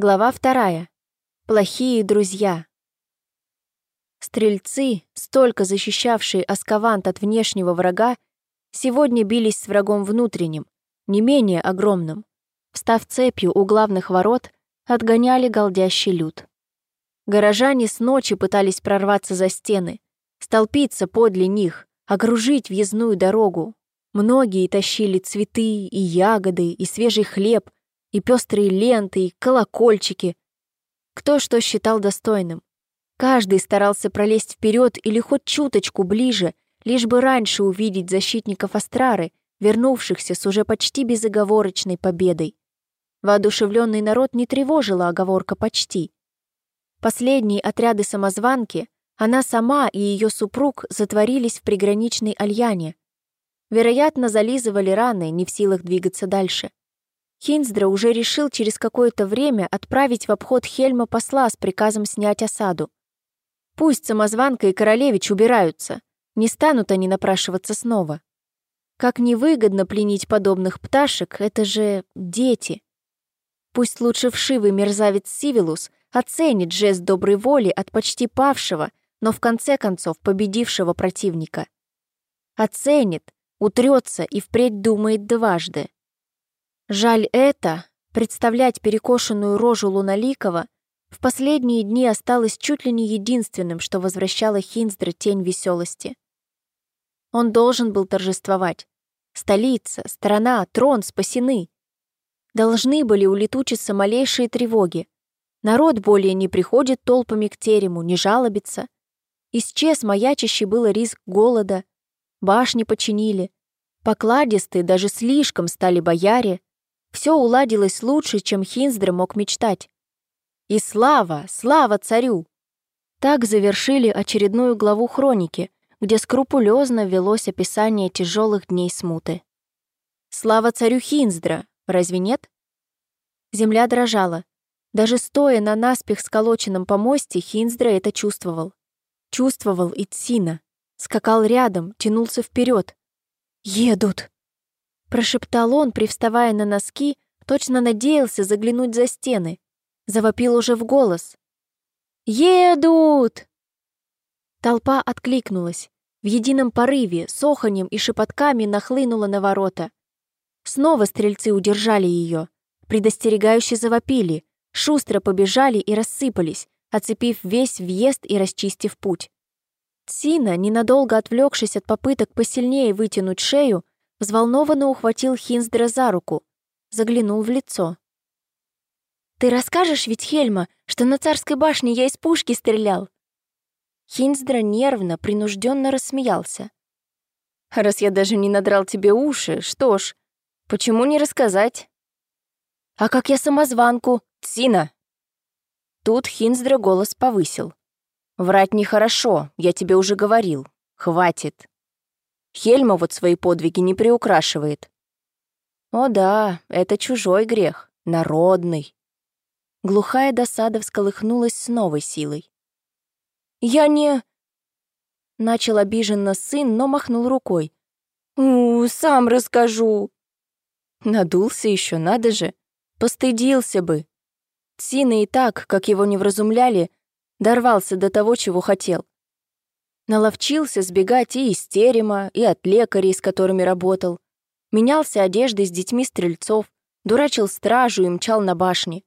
Глава вторая. Плохие друзья. Стрельцы, столько защищавшие Аскавант от внешнего врага, сегодня бились с врагом внутренним, не менее огромным. Встав цепью у главных ворот, отгоняли голдящий люд. Горожане с ночи пытались прорваться за стены, столпиться подле них, окружить въездную дорогу. Многие тащили цветы и ягоды, и свежий хлеб, и пестрые ленты, и колокольчики. Кто что считал достойным. Каждый старался пролезть вперед или хоть чуточку ближе, лишь бы раньше увидеть защитников Астрары, вернувшихся с уже почти безоговорочной победой. Воодушевленный народ не тревожила оговорка «почти». Последние отряды самозванки, она сама и ее супруг затворились в приграничной Альяне. Вероятно, зализывали раны, не в силах двигаться дальше. Хинздра уже решил через какое-то время отправить в обход Хельма посла с приказом снять осаду. Пусть самозванка и королевич убираются, не станут они напрашиваться снова. Как невыгодно пленить подобных пташек, это же дети. Пусть лучше вшивый мерзавец Сивилус оценит жест доброй воли от почти павшего, но в конце концов победившего противника. Оценит, утрется и впредь думает дважды. Жаль это, представлять перекошенную рожу Луналикова, в последние дни осталось чуть ли не единственным, что возвращало Хинздра тень веселости. Он должен был торжествовать. Столица, страна, трон спасены. Должны были улетучиться малейшие тревоги. Народ более не приходит толпами к терему, не жалобится. Исчез маячащий было риск голода. Башни починили. Покладистые, даже слишком стали бояре, все уладилось лучше, чем Хинздер мог мечтать. И слава, слава царю! Так завершили очередную главу хроники, где скрупулезно велось описание тяжелых дней смуты. Слава царю Хинздра, разве нет? Земля дрожала. Даже стоя на наспех сколоченном помосте, Хинздра это чувствовал. Чувствовал и Тсина. Скакал рядом, тянулся вперед. «Едут!» Прошептал он, привставая на носки, точно надеялся заглянуть за стены. Завопил уже в голос. «Едут!» Толпа откликнулась. В едином порыве, с оханьем и шепотками нахлынула на ворота. Снова стрельцы удержали ее. Предостерегающе завопили, шустро побежали и рассыпались, оцепив весь въезд и расчистив путь. Сина, ненадолго отвлекшись от попыток посильнее вытянуть шею, Взволнованно ухватил Хинздера за руку, заглянул в лицо. «Ты расскажешь ведь, Хельма, что на царской башне я из пушки стрелял?» Хинздра нервно, принужденно рассмеялся. «Раз я даже не надрал тебе уши, что ж, почему не рассказать?» «А как я самозванку? Тсина!» Тут Хинздра голос повысил. «Врать нехорошо, я тебе уже говорил. Хватит. Хельма вот свои подвиги не приукрашивает. О да, это чужой грех, народный. Глухая досада всколыхнулась с новой силой. «Я не...» Начал обиженно сын, но махнул рукой. «У, сам расскажу». Надулся еще, надо же. Постыдился бы. Сина и так, как его не вразумляли, дорвался до того, чего хотел. Наловчился сбегать и из терема, и от лекарей, с которыми работал. Менялся одеждой с детьми стрельцов, дурачил стражу и мчал на башне.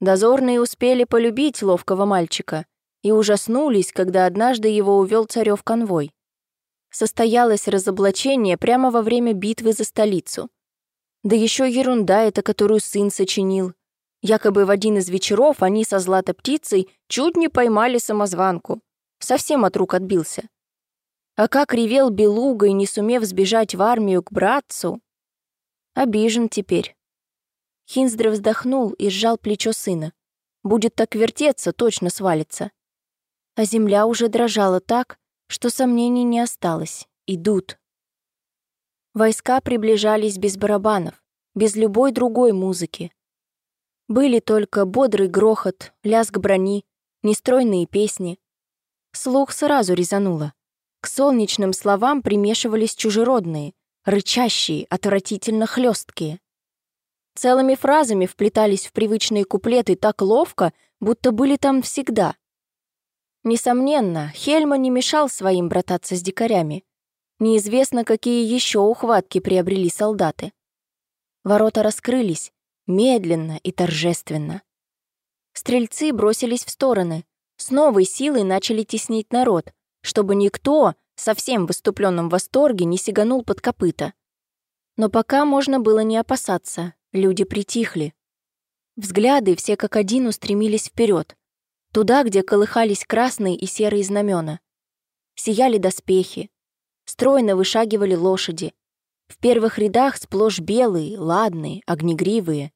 Дозорные успели полюбить ловкого мальчика и ужаснулись, когда однажды его увел царев конвой. Состоялось разоблачение прямо во время битвы за столицу. Да еще ерунда эта, которую сын сочинил. Якобы в один из вечеров они со злато-птицей чуть не поймали самозванку совсем от рук отбился. А как ревел белугой, не сумев сбежать в армию к братцу, обижен теперь. Хинздре вздохнул и сжал плечо сына. Будет так вертеться, точно свалится. А земля уже дрожала так, что сомнений не осталось. Идут. Войска приближались без барабанов, без любой другой музыки. Были только бодрый грохот, лязг брони, нестройные песни, Слух сразу резануло. К солнечным словам примешивались чужеродные, рычащие, отвратительно хлесткие. Целыми фразами вплетались в привычные куплеты так ловко, будто были там всегда. Несомненно, Хельма не мешал своим брататься с дикарями. Неизвестно, какие еще ухватки приобрели солдаты. Ворота раскрылись, медленно и торжественно. Стрельцы бросились в стороны, с новой силой начали теснить народ, чтобы никто, совсем в выступленном восторге, не сиганул под копыта. Но пока можно было не опасаться, Люди притихли. Взгляды все как один устремились вперед, туда, где колыхались красные и серые знамена. Сияли доспехи, стройно вышагивали лошади. В первых рядах сплошь белые, ладные, огнегривые.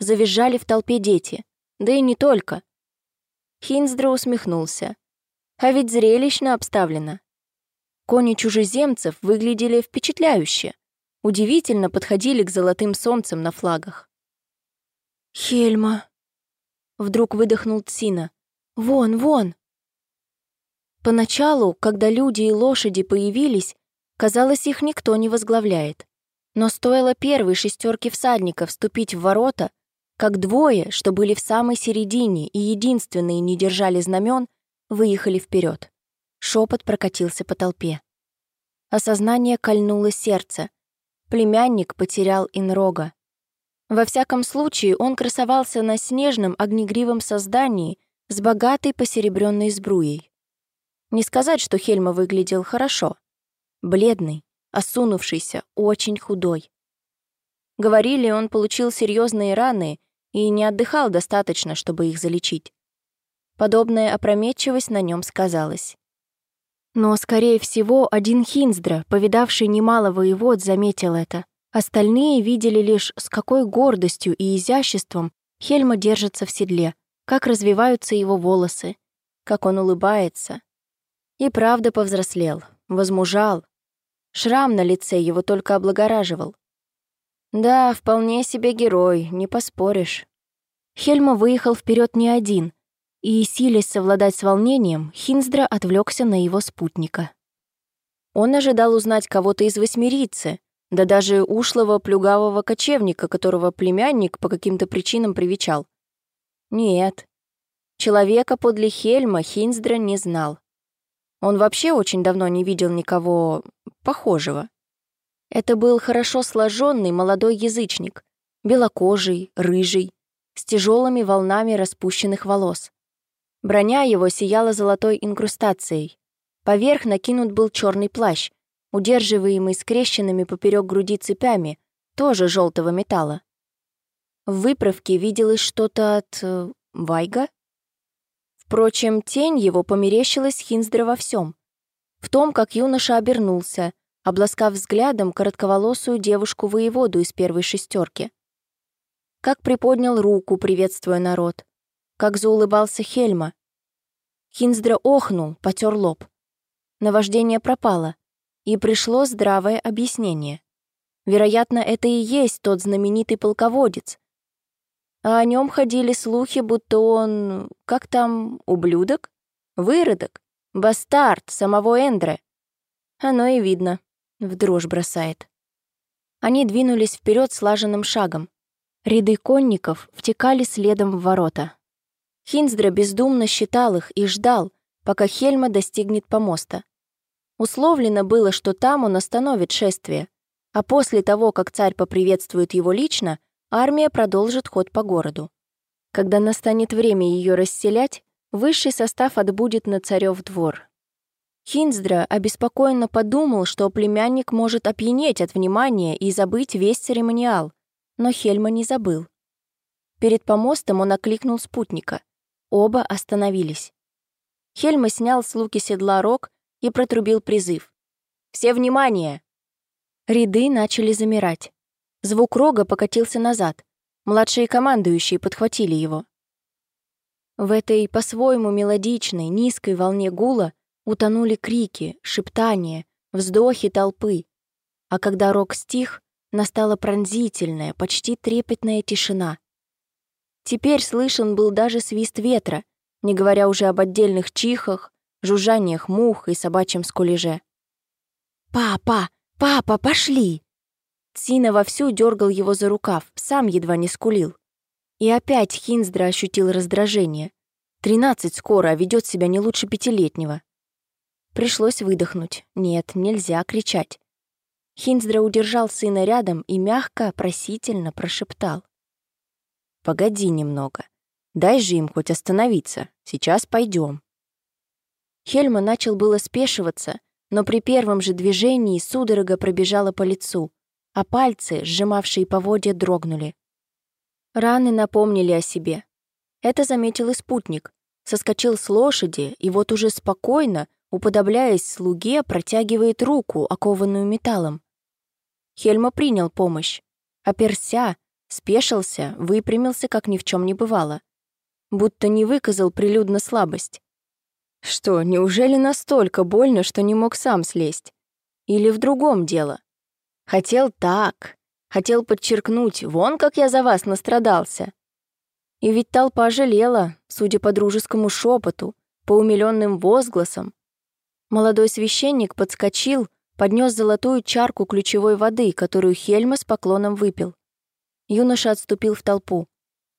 Завизжали в толпе дети, да и не только. Хинздра усмехнулся. А ведь зрелищно обставлено. Кони чужеземцев выглядели впечатляюще удивительно подходили к золотым солнцам на флагах. «Хельма!» — вдруг выдохнул Тсина. «Вон, вон!» Поначалу, когда люди и лошади появились, казалось, их никто не возглавляет. Но стоило первой шестерке всадников вступить в ворота, как двое, что были в самой середине и единственные не держали знамен, выехали вперед. Шепот прокатился по толпе. Осознание кольнуло сердце, племянник потерял инрога. Во всяком случае, он красовался на снежном огнегривом создании с богатой посеребренной сбруей. Не сказать, что Хельма выглядел хорошо. Бледный, осунувшийся, очень худой. Говорили, он получил серьезные раны и не отдыхал достаточно, чтобы их залечить. Подобная опрометчивость на нем сказалась. Но, скорее всего, один Хинздра, повидавший немало воевод, заметил это. Остальные видели лишь, с какой гордостью и изяществом Хельма держится в седле, как развиваются его волосы, как он улыбается. И правда повзрослел, возмужал. Шрам на лице его только облагораживал. Да, вполне себе герой, не поспоришь. Хельма выехал вперед не один — и, силясь совладать с волнением, Хинздра отвлекся на его спутника. Он ожидал узнать кого-то из восьмерицы, да даже ушлого плюгавого кочевника, которого племянник по каким-то причинам привечал. Нет, человека подле Хельма Хинздра не знал. Он вообще очень давно не видел никого похожего. Это был хорошо сложенный молодой язычник, белокожий, рыжий, с тяжелыми волнами распущенных волос. Броня его сияла золотой инкрустацией. Поверх накинут был черный плащ, удерживаемый скрещенными поперек груди цепями, тоже желтого металла. В выправке виделось что-то от... Э, Вайга? Впрочем, тень его померещилась Хинздра во всем. В том, как юноша обернулся, обласкав взглядом коротковолосую девушку-воеводу из первой шестерки. Как приподнял руку, приветствуя народ как заулыбался Хельма. Хинздра охнул, потер лоб. Наваждение пропало, и пришло здравое объяснение. Вероятно, это и есть тот знаменитый полководец. А о нем ходили слухи, будто он... как там, ублюдок? Выродок? Бастард самого Эндре? Оно и видно. В дрожь бросает. Они двинулись вперед слаженным шагом. Ряды конников втекали следом в ворота. Хинздра бездумно считал их и ждал, пока Хельма достигнет помоста. Условлено было, что там он остановит шествие, а после того, как царь поприветствует его лично, армия продолжит ход по городу. Когда настанет время ее расселять, высший состав отбудет на царев двор. Хинздра обеспокоенно подумал, что племянник может опьянеть от внимания и забыть весь церемониал, но Хельма не забыл. Перед помостом он окликнул спутника. Оба остановились. Хельма снял с луки седла рог и протрубил призыв. «Все внимание!» Ряды начали замирать. Звук рога покатился назад. Младшие командующие подхватили его. В этой по-своему мелодичной, низкой волне гула утонули крики, шептания, вздохи толпы. А когда рог стих, настала пронзительная, почти трепетная тишина. Теперь слышен был даже свист ветра, не говоря уже об отдельных чихах, жужжаниях мух и собачьем скулеже. «Папа! Папа, пошли!» Цина вовсю дергал его за рукав, сам едва не скулил. И опять Хинздра ощутил раздражение. Тринадцать скоро, а ведет себя не лучше пятилетнего. Пришлось выдохнуть. Нет, нельзя кричать. Хинздра удержал сына рядом и мягко, просительно прошептал. «Погоди немного. Дай же им хоть остановиться. Сейчас пойдем. Хельма начал было спешиваться, но при первом же движении судорога пробежала по лицу, а пальцы, сжимавшие поводья, дрогнули. Раны напомнили о себе. Это заметил и спутник. Соскочил с лошади и вот уже спокойно, уподобляясь слуге, протягивает руку, окованную металлом. Хельма принял помощь. Оперся, спешился, выпрямился, как ни в чем не бывало. Будто не выказал прилюдно слабость. Что, неужели настолько больно, что не мог сам слезть? Или в другом дело? Хотел так, хотел подчеркнуть, вон как я за вас настрадался. И ведь толпа жалела, судя по дружескому шепоту, по умиленным возгласам. Молодой священник подскочил, поднес золотую чарку ключевой воды, которую Хельма с поклоном выпил. Юноша отступил в толпу.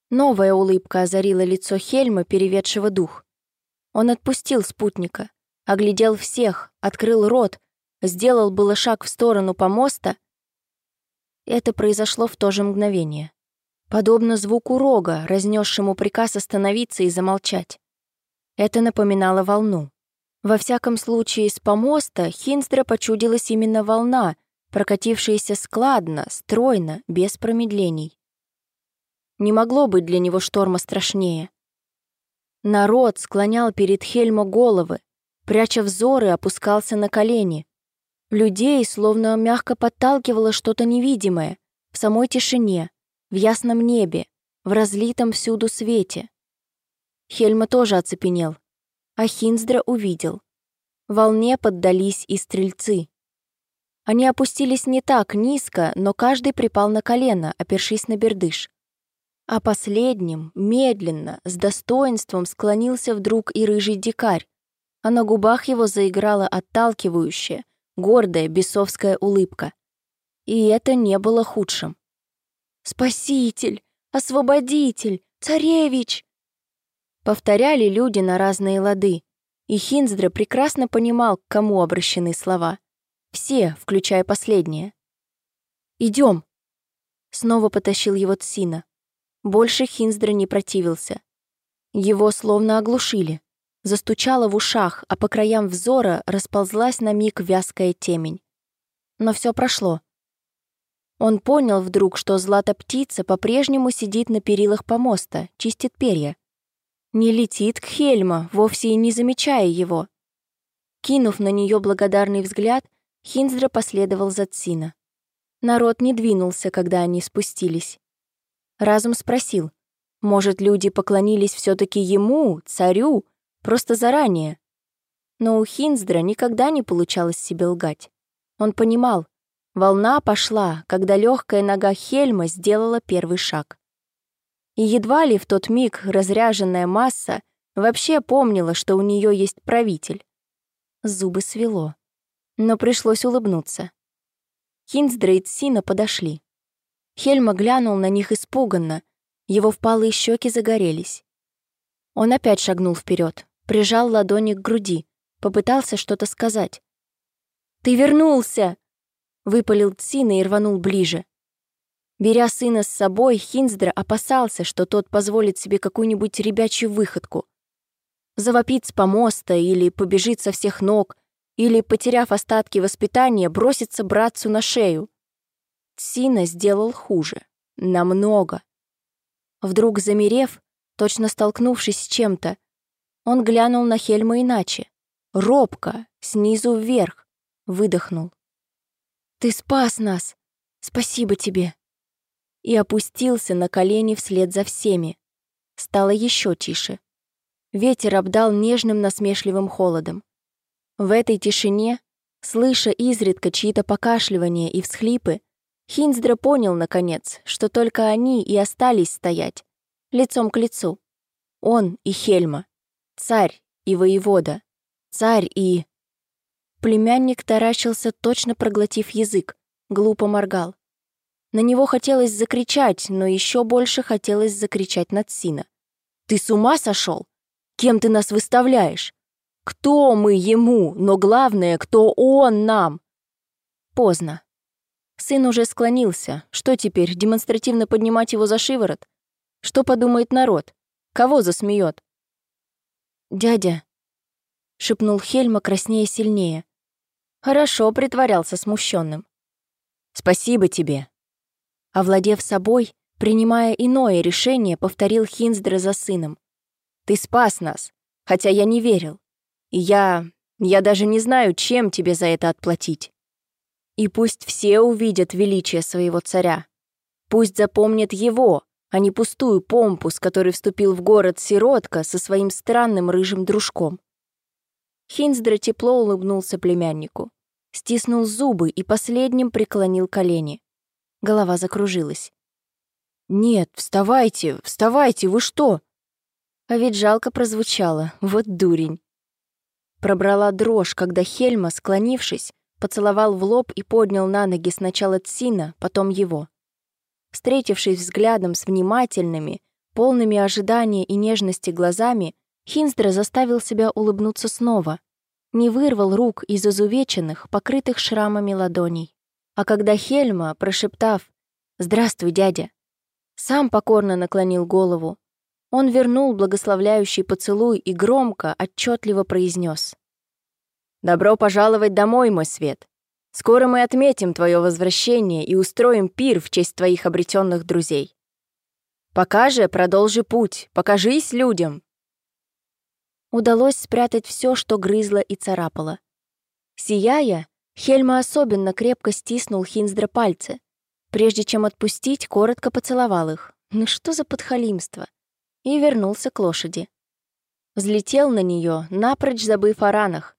Новая улыбка озарила лицо Хельма, переведшего дух. Он отпустил спутника, оглядел всех, открыл рот, сделал было шаг в сторону помоста. Это произошло в то же мгновение. Подобно звуку рога, разнесшему приказ остановиться и замолчать. Это напоминало волну. Во всяком случае, с помоста Хинстра почудилась именно волна, прокатившаяся складно, стройно, без промедлений. Не могло быть для него шторма страшнее. Народ склонял перед Хельмо головы, пряча взоры, опускался на колени. Людей словно мягко подталкивало что-то невидимое, в самой тишине, в ясном небе, в разлитом всюду свете. Хельма тоже оцепенел, а Хинздра увидел. Волне поддались и стрельцы. Они опустились не так низко, но каждый припал на колено, опершись на бердыш. А последним, медленно, с достоинством склонился вдруг и рыжий дикарь, а на губах его заиграла отталкивающая, гордая бесовская улыбка. И это не было худшим. «Спаситель! Освободитель! Царевич!» Повторяли люди на разные лады, и Хинздра прекрасно понимал, к кому обращены слова. Все, включая последнее. «Идем!» Снова потащил его Тсина. Больше Хинздра не противился. Его словно оглушили. Застучало в ушах, а по краям взора расползлась на миг вязкая темень. Но все прошло. Он понял вдруг, что злата-птица по-прежнему сидит на перилах помоста, чистит перья. Не летит к Хельма, вовсе и не замечая его. Кинув на нее благодарный взгляд, Хинздра последовал за Цина. Народ не двинулся, когда они спустились. Разум спросил, может, люди поклонились все таки ему, царю, просто заранее? Но у Хинздра никогда не получалось себе лгать. Он понимал, волна пошла, когда легкая нога Хельма сделала первый шаг. И едва ли в тот миг разряженная масса вообще помнила, что у нее есть правитель. Зубы свело. Но пришлось улыбнуться. Хинздра и Цина подошли. Хельма глянул на них испуганно, его впалые щеки загорелись. Он опять шагнул вперед, прижал ладони к груди, попытался что-то сказать. «Ты вернулся!» — выпалил Цина и рванул ближе. Беря сына с собой, Хинздра опасался, что тот позволит себе какую-нибудь ребячью выходку. Завопит с помоста или побежит со всех ног, или, потеряв остатки воспитания, бросится братцу на шею. Сина сделал хуже. Намного. Вдруг замерев, точно столкнувшись с чем-то, он глянул на Хельма иначе. Робко, снизу вверх. Выдохнул. «Ты спас нас! Спасибо тебе!» И опустился на колени вслед за всеми. Стало еще тише. Ветер обдал нежным насмешливым холодом. В этой тишине, слыша изредка чьи-то покашливания и всхлипы, Хинздра понял, наконец, что только они и остались стоять, лицом к лицу. Он и Хельма, царь и воевода, царь и... Племянник таращился, точно проглотив язык, глупо моргал. На него хотелось закричать, но еще больше хотелось закричать над Сина. «Ты с ума сошел? Кем ты нас выставляешь? Кто мы ему, но главное, кто он нам?» Поздно. Сын уже склонился. Что теперь, демонстративно поднимать его за шиворот? Что подумает народ? Кого засмеет? «Дядя», — шепнул Хельма краснее сильнее. Хорошо притворялся смущенным. «Спасибо тебе», Овладев собой, принимая иное решение, повторил Хинздра за сыном. «Ты спас нас, хотя я не верил. И я... я даже не знаю, чем тебе за это отплатить. И пусть все увидят величие своего царя. Пусть запомнят его, а не пустую помпу, с которой вступил в город сиротка со своим странным рыжим дружком». Хинздра тепло улыбнулся племяннику, стиснул зубы и последним преклонил колени. Голова закружилась. «Нет, вставайте, вставайте, вы что?» А ведь жалко прозвучало, вот дурень. Пробрала дрожь, когда Хельма, склонившись, поцеловал в лоб и поднял на ноги сначала Цина, потом его. Встретившись взглядом с внимательными, полными ожидания и нежности глазами, Хинстра заставил себя улыбнуться снова. Не вырвал рук из изувеченных, покрытых шрамами ладоней. А когда Хельма, прошептав «Здравствуй, дядя», сам покорно наклонил голову, он вернул благословляющий поцелуй и громко, отчетливо произнес: «Добро пожаловать домой, мой свет. Скоро мы отметим твое возвращение и устроим пир в честь твоих обретенных друзей. Пока же продолжи путь, покажись людям». Удалось спрятать все, что грызло и царапало. Сияя, Хельма особенно крепко стиснул Хинздра пальцы. Прежде чем отпустить, коротко поцеловал их. Ну что за подхалимство? И вернулся к лошади. Взлетел на нее, напрочь забыв о ранах.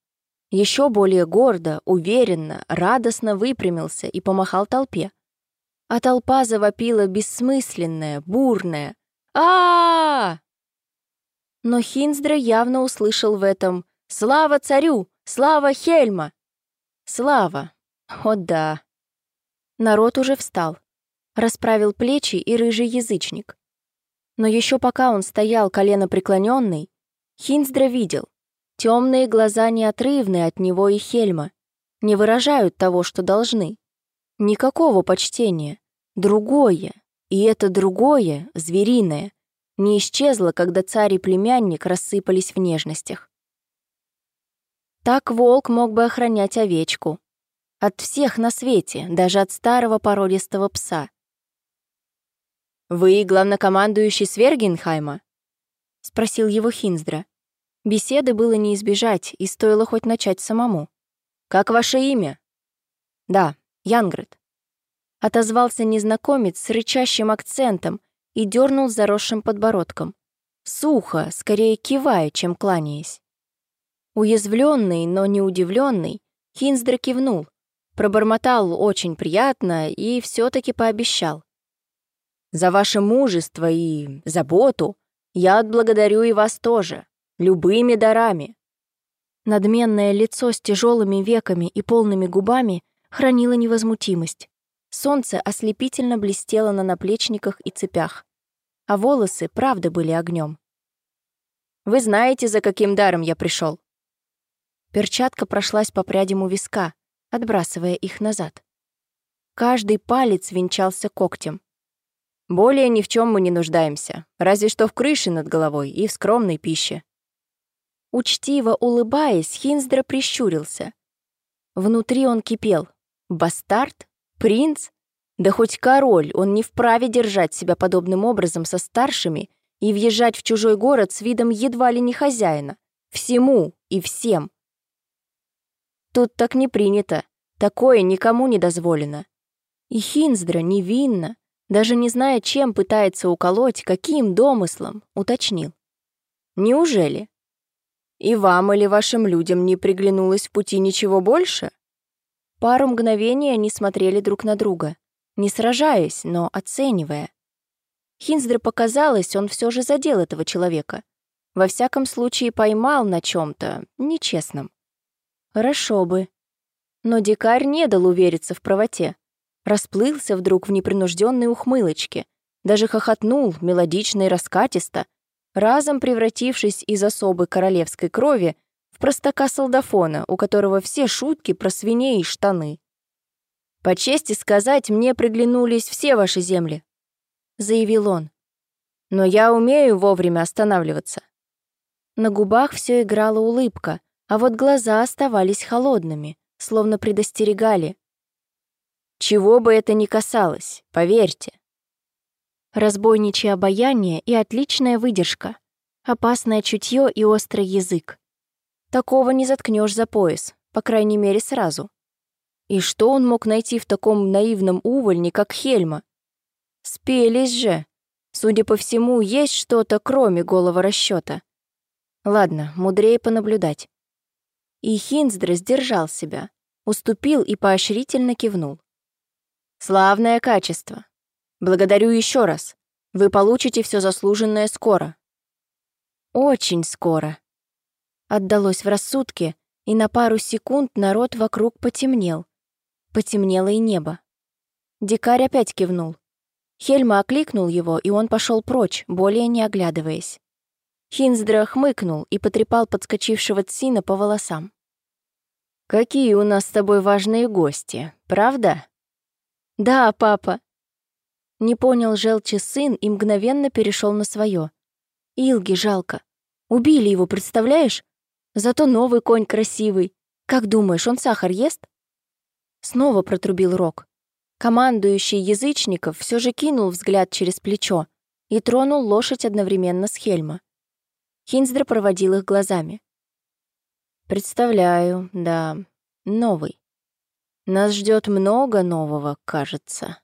Еще более гордо, уверенно, радостно выпрямился и помахал толпе. А толпа завопила бессмысленная, бурная. а, -а, -а Но Хинздра явно услышал в этом «Слава царю! Слава Хельма!» Слава! О да! Народ уже встал. Расправил плечи и рыжий язычник. Но еще пока он стоял колено преклоненный, Хинздра видел. Темные глаза неотрывны от него и Хельма. Не выражают того, что должны. Никакого почтения. Другое. И это другое, звериное, не исчезло, когда царь и племянник рассыпались в нежностях. Так волк мог бы охранять овечку. От всех на свете, даже от старого породистого пса. «Вы главнокомандующий Свергенхайма?» — спросил его Хинздра. Беседы было не избежать, и стоило хоть начать самому. «Как ваше имя?» «Да, Янгрет». Отозвался незнакомец с рычащим акцентом и дернул заросшим подбородком. Сухо, скорее кивая, чем кланяясь. Уязвленный, но не удивленный, Хинздра кивнул, пробормотал очень приятно и все таки пообещал. «За ваше мужество и заботу я отблагодарю и вас тоже, любыми дарами». Надменное лицо с тяжелыми веками и полными губами хранило невозмутимость. Солнце ослепительно блестело на наплечниках и цепях, а волосы, правда, были огнем. «Вы знаете, за каким даром я пришел? Перчатка прошлась по прядям у виска, отбрасывая их назад. Каждый палец венчался когтем. Более ни в чем мы не нуждаемся, разве что в крыше над головой и в скромной пище. Учтиво улыбаясь, Хинздра прищурился. Внутри он кипел. Бастард? Принц? Да хоть король, он не вправе держать себя подобным образом со старшими и въезжать в чужой город с видом едва ли не хозяина. Всему и всем. Тут так не принято. Такое никому не дозволено. И Хинздра невинно, даже не зная, чем пытается уколоть, каким домыслом, уточнил. Неужели? И вам или вашим людям не приглянулось в пути ничего больше? Пару мгновений они смотрели друг на друга, не сражаясь, но оценивая. Хинздре показалось, он все же задел этого человека. Во всяком случае, поймал на чем то нечестном. Хорошо бы. Но дикарь не дал увериться в правоте. расплылся вдруг в непринужденной ухмылочке, даже хохотнул мелодично и раскатисто, разом превратившись из особой королевской крови в простака-солдафона, у которого все шутки про свиней и штаны. «По чести сказать, мне приглянулись все ваши земли», — заявил он. «Но я умею вовремя останавливаться». На губах все играла улыбка, а вот глаза оставались холодными, словно предостерегали. Чего бы это ни касалось, поверьте. Разбойничье обаяние и отличная выдержка, опасное чутье и острый язык. Такого не заткнешь за пояс, по крайней мере, сразу. И что он мог найти в таком наивном увольне, как Хельма? Спелись же. Судя по всему, есть что-то, кроме голого расчета. Ладно, мудрее понаблюдать. И Хинздра сдержал себя, уступил и поощрительно кивнул. «Славное качество. Благодарю еще раз. Вы получите все заслуженное скоро». «Очень скоро», отдалось в рассудке, и на пару секунд народ вокруг потемнел. Потемнело и небо. Дикарь опять кивнул. Хельма окликнул его, и он пошел прочь, более не оглядываясь. Хинздра хмыкнул и потрепал подскочившего Цина по волосам. «Какие у нас с тобой важные гости, правда?» «Да, папа». Не понял желчи сын и мгновенно перешел на свое. «Илги жалко. Убили его, представляешь? Зато новый конь красивый. Как думаешь, он сахар ест?» Снова протрубил Рок. Командующий язычников все же кинул взгляд через плечо и тронул лошадь одновременно с Хельма. Хинздра проводил их глазами. «Представляю, да, новый. Нас ждет много нового, кажется».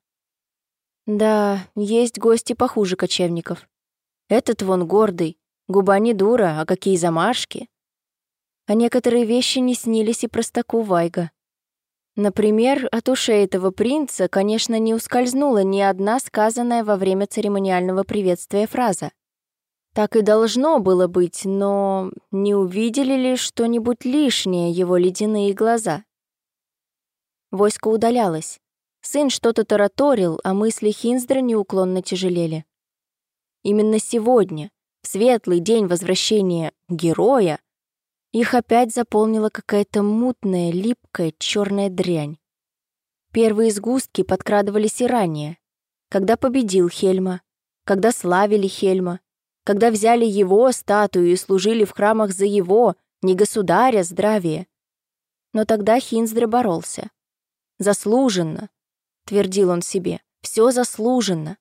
«Да, есть гости похуже кочевников. Этот вон гордый, губа не дура, а какие замашки а некоторые вещи не снились и простаку Вайга. Например, от ушей этого принца, конечно, не ускользнула ни одна сказанная во время церемониального приветствия фраза. Так и должно было быть, но не увидели ли что-нибудь лишнее его ледяные глаза? Войско удалялось. Сын что-то тараторил, а мысли Хинздра неуклонно тяжелели. Именно сегодня, в светлый день возвращения героя, их опять заполнила какая-то мутная, липкая, черная дрянь. Первые сгустки подкрадывались и ранее, когда победил Хельма, когда славили Хельма, когда взяли его статую и служили в храмах за его, не государя, здравие. Но тогда Хинздре боролся. «Заслуженно», — твердил он себе, — «все заслуженно».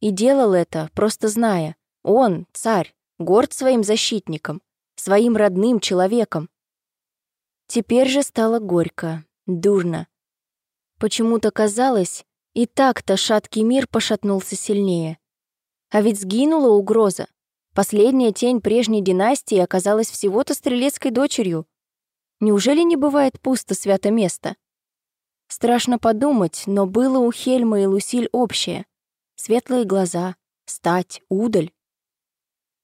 И делал это, просто зная, он, царь, горд своим защитником, своим родным человеком. Теперь же стало горько, дурно. Почему-то казалось, и так-то шаткий мир пошатнулся сильнее. А ведь сгинула угроза. Последняя тень прежней династии оказалась всего-то стрелецкой дочерью. Неужели не бывает пусто свято место? Страшно подумать, но было у Хельма и Лусиль общее. Светлые глаза, стать, удаль.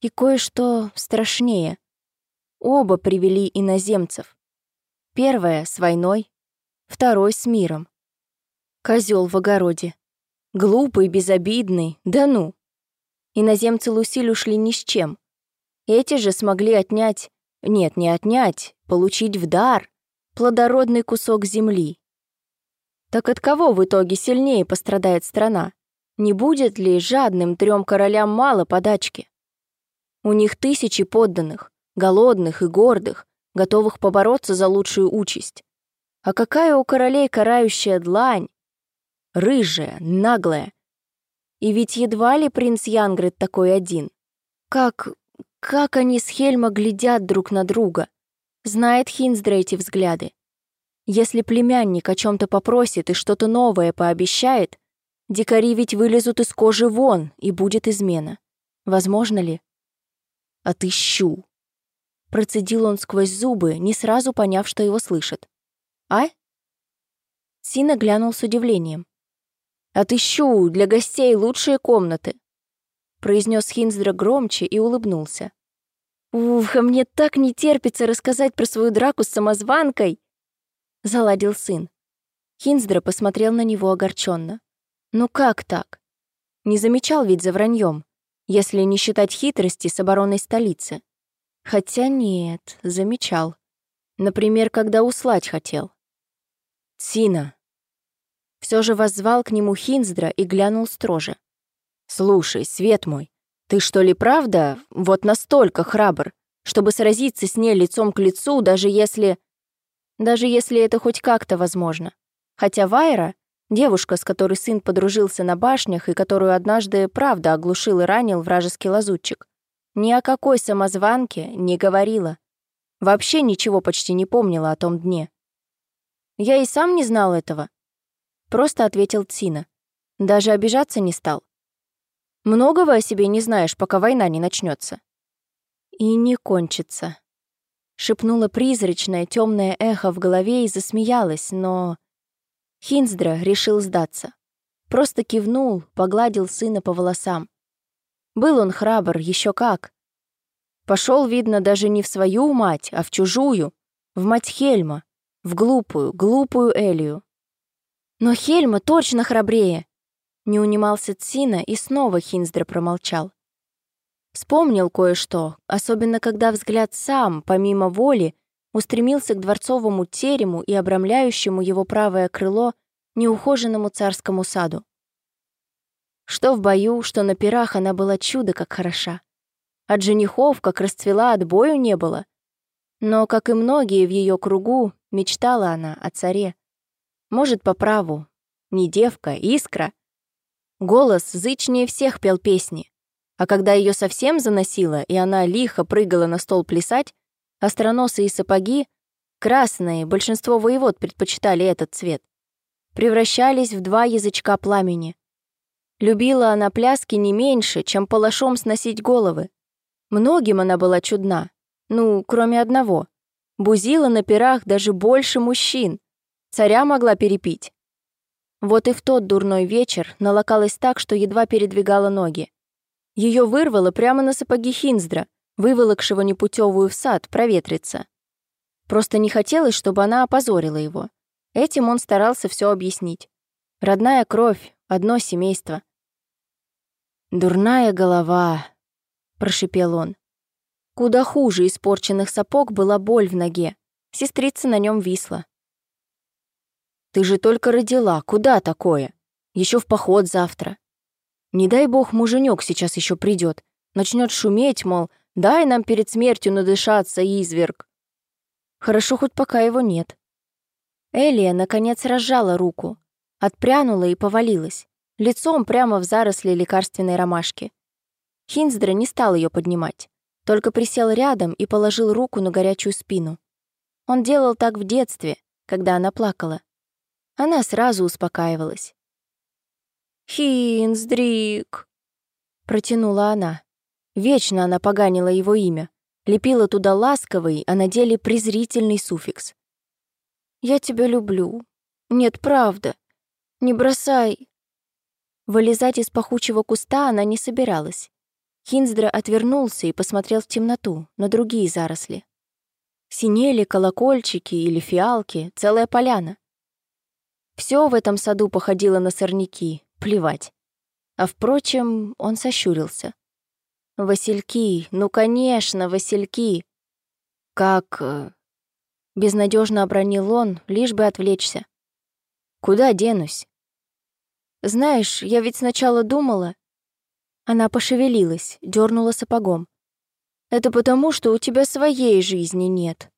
И кое-что страшнее. Оба привели иноземцев. Первая с войной, второй с миром. Козел в огороде. Глупый, безобидный, да ну. Иноземцы Лусиль ушли ни с чем. Эти же смогли отнять, нет, не отнять, получить в дар плодородный кусок земли. Так от кого в итоге сильнее пострадает страна? Не будет ли жадным трем королям мало подачки? У них тысячи подданных, голодных и гордых, готовых побороться за лучшую участь. А какая у королей карающая длань? Рыжая, наглая. И ведь едва ли принц Янгрид такой один. Как... как они с Хельма глядят друг на друга. Знает Хинздра эти взгляды. Если племянник о чем то попросит и что-то новое пообещает, дикари ведь вылезут из кожи вон, и будет измена. Возможно ли? Отыщу. Процедил он сквозь зубы, не сразу поняв, что его слышат. «А?» Сина глянул с удивлением. «Отыщу для гостей лучшие комнаты», произнес Хинздра громче и улыбнулся. «Ух, а мне так не терпится рассказать про свою драку с самозванкой!» Заладил сын. Хинздра посмотрел на него огорченно. Ну как так? Не замечал ведь за враньем, если не считать хитрости с обороной столицы. Хотя нет, замечал. Например, когда услать хотел. Сина. Все же воззвал к нему Хинздра и глянул строже. «Слушай, свет мой, ты что ли правда вот настолько храбр, чтобы сразиться с ней лицом к лицу, даже если... Даже если это хоть как-то возможно? Хотя Вайра, девушка, с которой сын подружился на башнях и которую однажды правда оглушил и ранил вражеский лазутчик, ни о какой самозванке не говорила. Вообще ничего почти не помнила о том дне. Я и сам не знал этого. Просто ответил Цина. Даже обижаться не стал. Многого о себе не знаешь, пока война не начнется. И не кончится. Шепнула призрачное темное эхо в голове и засмеялась, но... Хинздра решил сдаться. Просто кивнул, погладил сына по волосам. Был он храбр, еще как. Пошел, видно, даже не в свою мать, а в чужую, в мать Хельма, в глупую, глупую Элию. Но Хельма точно храбрее. Не унимался Цина, и снова Хинздра промолчал. Вспомнил кое-что, особенно когда взгляд сам, помимо воли, устремился к дворцовому терему и обрамляющему его правое крыло неухоженному царскому саду. Что в бою, что на пирах она была чудо как хороша. От женихов, как расцвела, от бою не было. Но, как и многие в ее кругу, мечтала она о царе. Может, по праву. Не девка, искра. Голос зычнее всех пел песни. А когда ее совсем заносило, и она лихо прыгала на стол плясать, остроносые сапоги, красные, большинство воевод предпочитали этот цвет, превращались в два язычка пламени. Любила она пляски не меньше, чем палашом сносить головы. Многим она была чудна. Ну, кроме одного. Бузила на пирах даже больше мужчин. Царя могла перепить. Вот и в тот дурной вечер налокалась так, что едва передвигала ноги. Ее вырвало прямо на сапоги Хинздра, выволокшего непутевую в сад, проветриться. Просто не хотелось, чтобы она опозорила его. Этим он старался все объяснить. Родная кровь, одно семейство. «Дурная голова», — прошипел он. Куда хуже испорченных сапог была боль в ноге. Сестрица на нем висла. «Ты же только родила, куда такое? Еще в поход завтра. Не дай бог муженек сейчас еще придет, начнет шуметь, мол, дай нам перед смертью надышаться, изверг. Хорошо, хоть пока его нет». Элия, наконец, разжала руку, отпрянула и повалилась, лицом прямо в заросли лекарственной ромашки. Хинздра не стал ее поднимать, только присел рядом и положил руку на горячую спину. Он делал так в детстве, когда она плакала. Она сразу успокаивалась. «Хинздрик!» — протянула она. Вечно она поганила его имя, лепила туда ласковый, а на деле презрительный суффикс. «Я тебя люблю. Нет, правда. Не бросай!» Вылезать из пахучего куста она не собиралась. Хинздра отвернулся и посмотрел в темноту, на другие заросли. Синели колокольчики или фиалки, целая поляна. Все в этом саду походило на сорняки, плевать. А впрочем, он сощурился. «Васильки, ну, конечно, васильки!» «Как...» э, Безнадежно обронил он, лишь бы отвлечься. «Куда денусь?» «Знаешь, я ведь сначала думала, она пошевелилась, дернула сапогом. «Это потому, что у тебя своей жизни нет».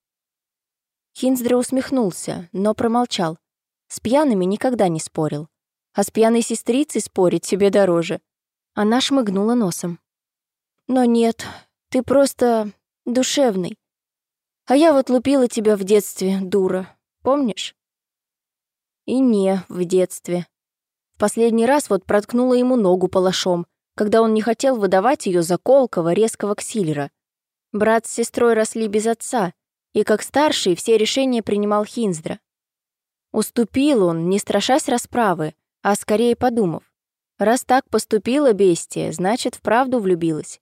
Хинздра усмехнулся, но промолчал. С пьяными никогда не спорил. А с пьяной сестрицей спорить себе дороже. Она шмыгнула носом. «Но нет, ты просто душевный. А я вот лупила тебя в детстве, дура. Помнишь?» И не в детстве. В последний раз вот проткнула ему ногу палашом, когда он не хотел выдавать ее за колкого, резкого ксилера. Брат с сестрой росли без отца, и как старший все решения принимал Хинздра. Уступил он, не страшась расправы, а скорее подумав. Раз так поступила бестия, значит, вправду влюбилась.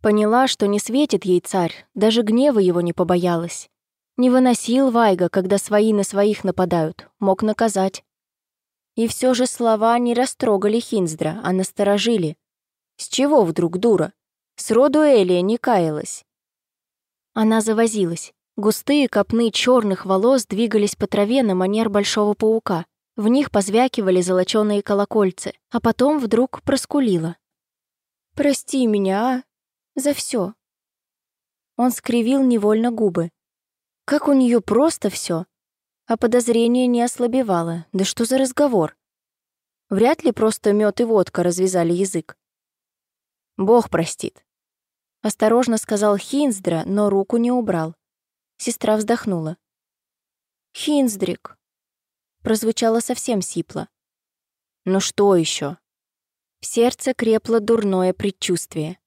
Поняла, что не светит ей царь, даже гнева его не побоялась. Не выносил Вайга, когда свои на своих нападают, мог наказать. И все же слова не растрогали Хинздра, а насторожили. С чего вдруг дура? Сроду Элия не каялась. Она завозилась. Густые копны черных волос двигались по траве на манер большого паука. В них позвякивали золоченые колокольцы, а потом вдруг проскулила. «Прости меня, а? За все. Он скривил невольно губы. Как у нее просто все, а подозрение не ослабевало. Да что за разговор? Вряд ли просто мед и водка развязали язык. Бог простит. Осторожно сказал Хинздра, но руку не убрал. Сестра вздохнула. «Хинздрик!» Прозвучало совсем сипло. «Ну что еще? В сердце крепло дурное предчувствие.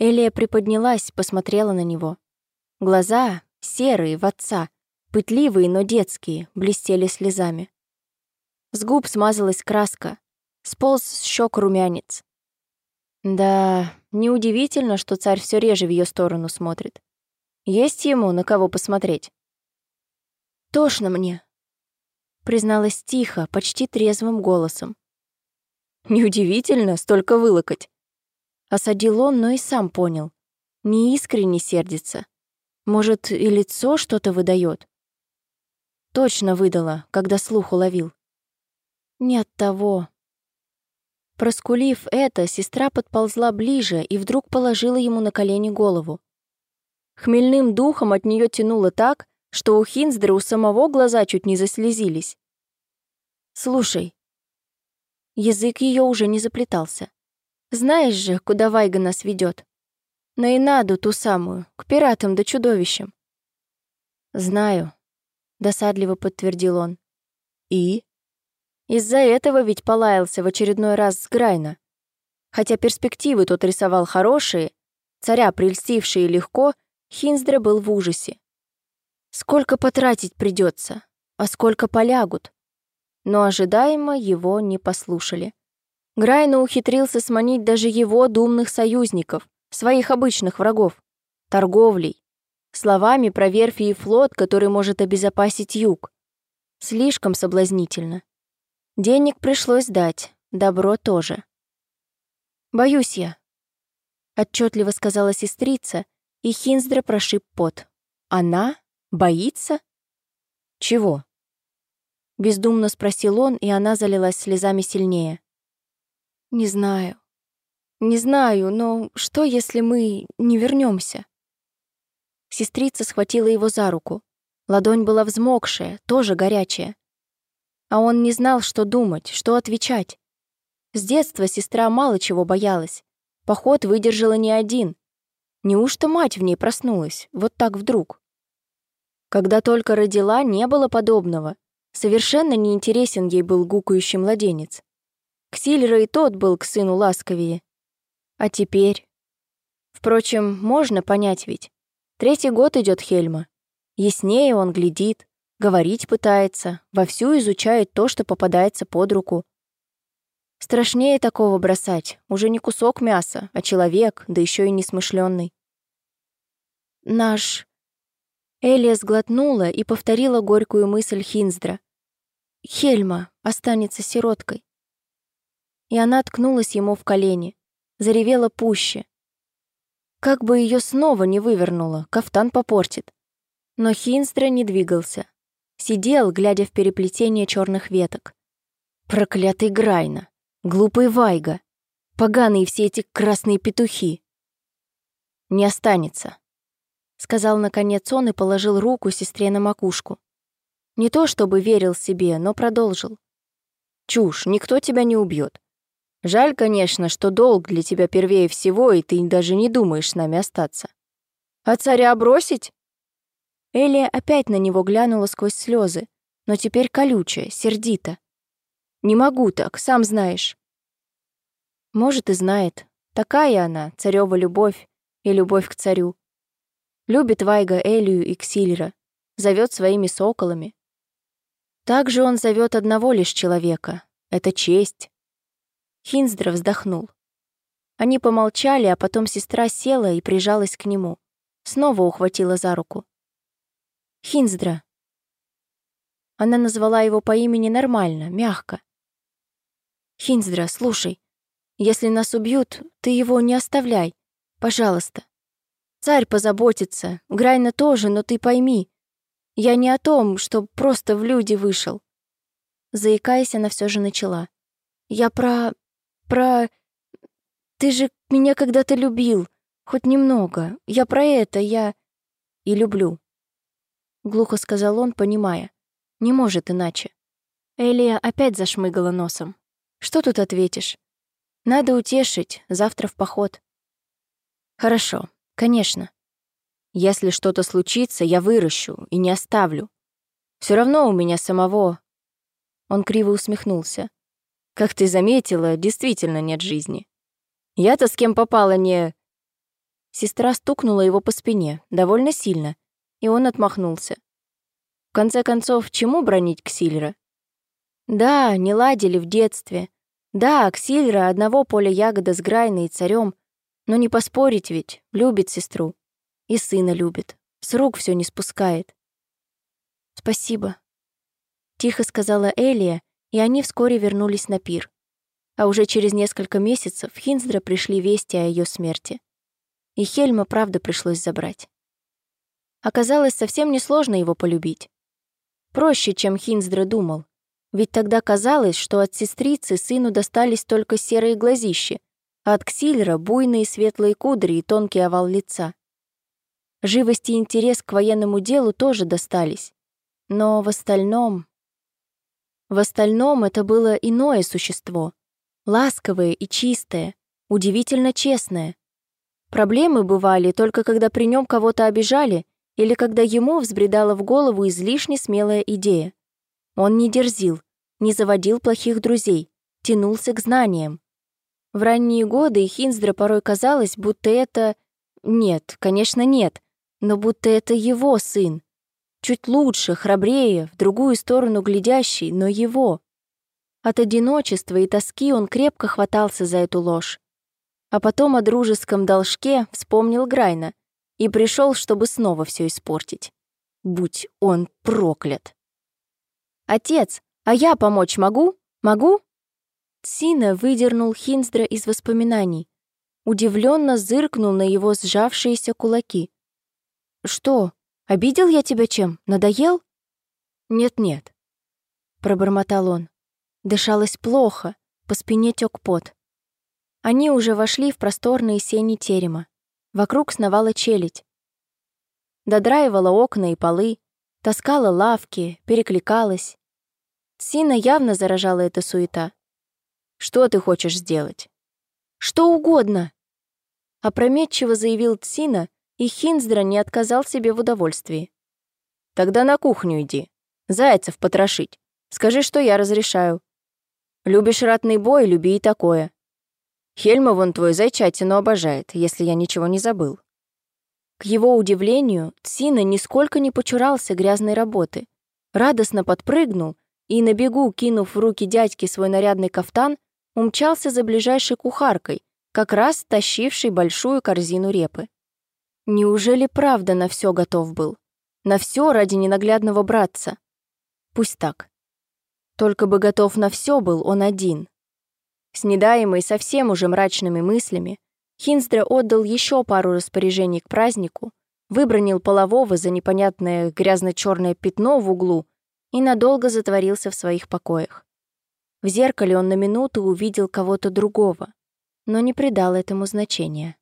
Элия приподнялась, посмотрела на него. Глаза, серые, в отца, пытливые, но детские, блестели слезами. С губ смазалась краска, сполз с щек румянец. Да, неудивительно, что царь все реже в ее сторону смотрит. Есть ему на кого посмотреть. «Тошно мне», — призналась тихо, почти трезвым голосом. «Неудивительно, столько вылокоть. Осадил он, но и сам понял. Не искренне сердится. Может, и лицо что-то выдает. Точно выдала, когда слух уловил. Не от того. Проскулив это, сестра подползла ближе и вдруг положила ему на колени голову. Хмельным духом от нее тянуло так, что у Хинздера у самого глаза чуть не заслезились. «Слушай». Язык ее уже не заплетался. Знаешь же, куда Вайга нас ведет? На Инаду ту самую, к пиратам да чудовищам. Знаю, досадливо подтвердил он. И? Из-за этого ведь полаялся в очередной раз с Грайна. Хотя перспективы тот рисовал хорошие, царя прельстившие легко, Хинздре был в ужасе. Сколько потратить придется, а сколько полягут. Но ожидаемо его не послушали. Грайна ухитрился сманить даже его думных союзников, своих обычных врагов, торговлей, словами про верфи и флот, который может обезопасить юг. Слишком соблазнительно. Денег пришлось дать, добро тоже. «Боюсь я», — отчетливо сказала сестрица, и Хинздра прошиб пот. «Она? Боится?» «Чего?» Бездумно спросил он, и она залилась слезами сильнее. Не знаю. Не знаю, но что, если мы не вернемся? Сестрица схватила его за руку. Ладонь была взмокшая, тоже горячая. А он не знал, что думать, что отвечать. С детства сестра мало чего боялась. Поход выдержала не один. Неужто мать в ней проснулась, вот так вдруг? Когда только родила, не было подобного. Совершенно неинтересен ей был гукающий младенец. Ксильра и тот был к сыну ласковее. А теперь... Впрочем, можно понять ведь. Третий год идет Хельма. Яснее он глядит, говорить пытается, вовсю изучает то, что попадается под руку. Страшнее такого бросать, уже не кусок мяса, а человек, да еще и несмышленный. Наш... Элия сглотнула и повторила горькую мысль Хинздра. Хельма останется сироткой и она ткнулась ему в колени, заревела пуще. Как бы ее снова не вывернуло, кафтан попортит. Но Хинстра не двигался. Сидел, глядя в переплетение черных веток. Проклятый Грайна, глупый Вайга, поганые все эти красные петухи. Не останется, сказал наконец он и положил руку сестре на макушку. Не то чтобы верил себе, но продолжил. Чушь, никто тебя не убьет. Жаль, конечно, что долг для тебя первее всего, и ты даже не думаешь с нами остаться. А царя бросить? Элия опять на него глянула сквозь слезы, но теперь колючая, сердито. Не могу так, сам знаешь. Может, и знает. Такая она, царева любовь и любовь к царю. Любит Вайга Элию и Ксильра, зовет своими соколами. Также он зовет одного лишь человека. Это честь. Хинздра вздохнул. Они помолчали, а потом сестра села и прижалась к нему. Снова ухватила за руку. Хинздра. Она назвала его по имени нормально, мягко. Хинздра, слушай, если нас убьют, ты его не оставляй. Пожалуйста. Царь позаботится, Грайна тоже, но ты пойми. Я не о том, что просто в люди вышел. Заикаясь, она все же начала. Я про... про... Ты же меня когда-то любил. Хоть немного. Я про это, я... И люблю. Глухо сказал он, понимая. Не может иначе. Элия опять зашмыгала носом. Что тут ответишь? Надо утешить, завтра в поход. Хорошо, конечно. Если что-то случится, я выращу и не оставлю. Все равно у меня самого... Он криво усмехнулся. Как ты заметила, действительно нет жизни. Я-то с кем попала не... Сестра стукнула его по спине, довольно сильно, и он отмахнулся. В конце концов, чему бронить Ксильра? Да, не ладили в детстве. Да, Ксильра одного поля ягода с Грайной и царем, но не поспорить ведь, любит сестру. И сына любит, с рук все не спускает. «Спасибо», — тихо сказала Элия, и они вскоре вернулись на пир. А уже через несколько месяцев в Хинздра пришли вести о ее смерти и Хельма правда пришлось забрать. Оказалось, совсем несложно его полюбить. Проще, чем Хинздра думал, ведь тогда казалось, что от сестрицы сыну достались только серые глазищи, а от Ксильера — буйные светлые кудри и тонкий овал лица. Живость и интерес к военному делу тоже достались. Но в остальном... В остальном это было иное существо. Ласковое и чистое, удивительно честное, Проблемы бывали только когда при нем кого-то обижали или когда ему взбредала в голову излишне смелая идея. Он не дерзил, не заводил плохих друзей, тянулся к знаниям. В ранние годы Хинздра порой казалось, будто это... Нет, конечно, нет, но будто это его сын. Чуть лучше, храбрее, в другую сторону глядящий, но его. От одиночества и тоски он крепко хватался за эту ложь. А потом о дружеском должке вспомнил Грайна и пришел, чтобы снова все испортить. Будь он проклят. «Отец, а я помочь могу? Могу?» Сина выдернул Хинздра из воспоминаний. Удивленно зыркнул на его сжавшиеся кулаки. «Что, обидел я тебя чем? Надоел?» «Нет-нет», — пробормотал он. Дышалось плохо, по спине тек пот. Они уже вошли в просторные сени терема. Вокруг сновала челядь. Додраивала окна и полы, таскала лавки, перекликалась. Сина явно заражала эта суета. «Что ты хочешь сделать?» «Что угодно!» Опрометчиво заявил Тсина, и Хинздра не отказал себе в удовольствии. «Тогда на кухню иди. Зайцев потрошить. Скажи, что я разрешаю. Любишь ратный бой, люби и такое. Хельма вон твой зайчатину обожает, если я ничего не забыл». К его удивлению, Тсина нисколько не почурался грязной работы. Радостно подпрыгнул и, на бегу, кинув в руки дядьки свой нарядный кафтан, умчался за ближайшей кухаркой, как раз тащившей большую корзину репы. Неужели правда на все готов был? На все ради ненаглядного братца? Пусть так. Только бы готов на все был он один, с недаемой совсем уже мрачными мыслями, Хинздра отдал еще пару распоряжений к празднику, выбронил полового за непонятное грязно-черное пятно в углу и надолго затворился в своих покоях. В зеркале он на минуту увидел кого-то другого, но не придал этому значения.